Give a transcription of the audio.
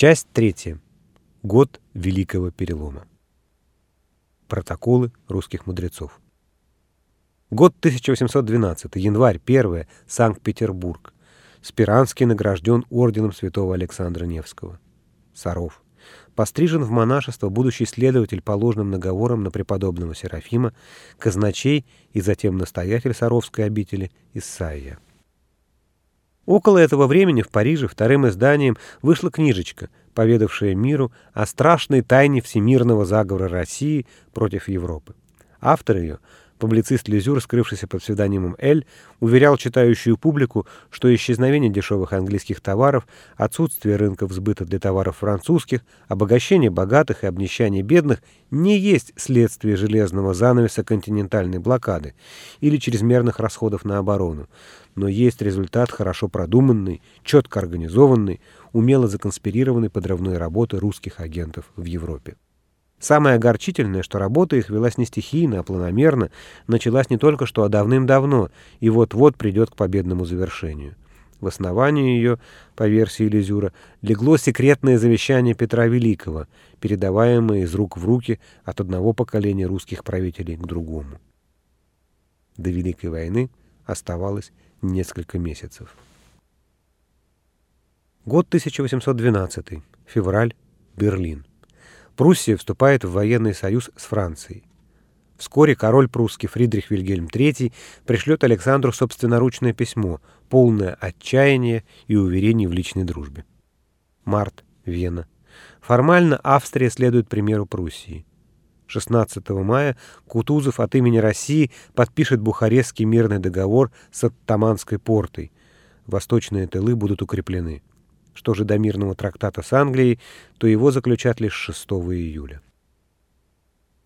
Часть третья. Год Великого Перелома. Протоколы русских мудрецов. Год 1812, январь 1, Санкт-Петербург. Спиранский награжден орденом святого Александра Невского. Саров. Пострижен в монашество будущий следователь по ложным наговорам на преподобного Серафима, казначей и затем настоятель Саровской обители Исаия. Около этого времени в Париже вторым изданием вышла книжечка, поведавшая миру о страшной тайне всемирного заговора России против Европы. Автор ее, публицист Лизюр, скрывшийся под псевдонимом Эль, уверял читающую публику, что исчезновение дешевых английских товаров, отсутствие рынков сбыта для товаров французских, обогащение богатых и обнищание бедных не есть следствие железного занавеса континентальной блокады или чрезмерных расходов на оборону, но есть результат хорошо продуманной, четко организованной, умело законспирированной подрывной работы русских агентов в Европе. Самое огорчительное, что работа их велась не стихийно, а планомерно, началась не только что, а давным-давно, и вот-вот придет к победному завершению. В основании ее, по версии Лизюра, легло секретное завещание Петра Великого, передаваемое из рук в руки от одного поколения русских правителей к другому. До Великой войны оставалось несколько месяцев. Год 1812. Февраль. Берлин. Пруссия вступает в военный союз с Францией. Вскоре король прусский Фридрих Вильгельм III пришлет Александру собственноручное письмо, полное отчаяния и уверений в личной дружбе. Март. Вена. Формально Австрия следует примеру Пруссии. 16 мая Кутузов от имени России подпишет Бухарестский мирный договор с Оттаманской портой. Восточные тылы будут укреплены. Что же до мирного трактата с Англией, то его заключат лишь 6 июля.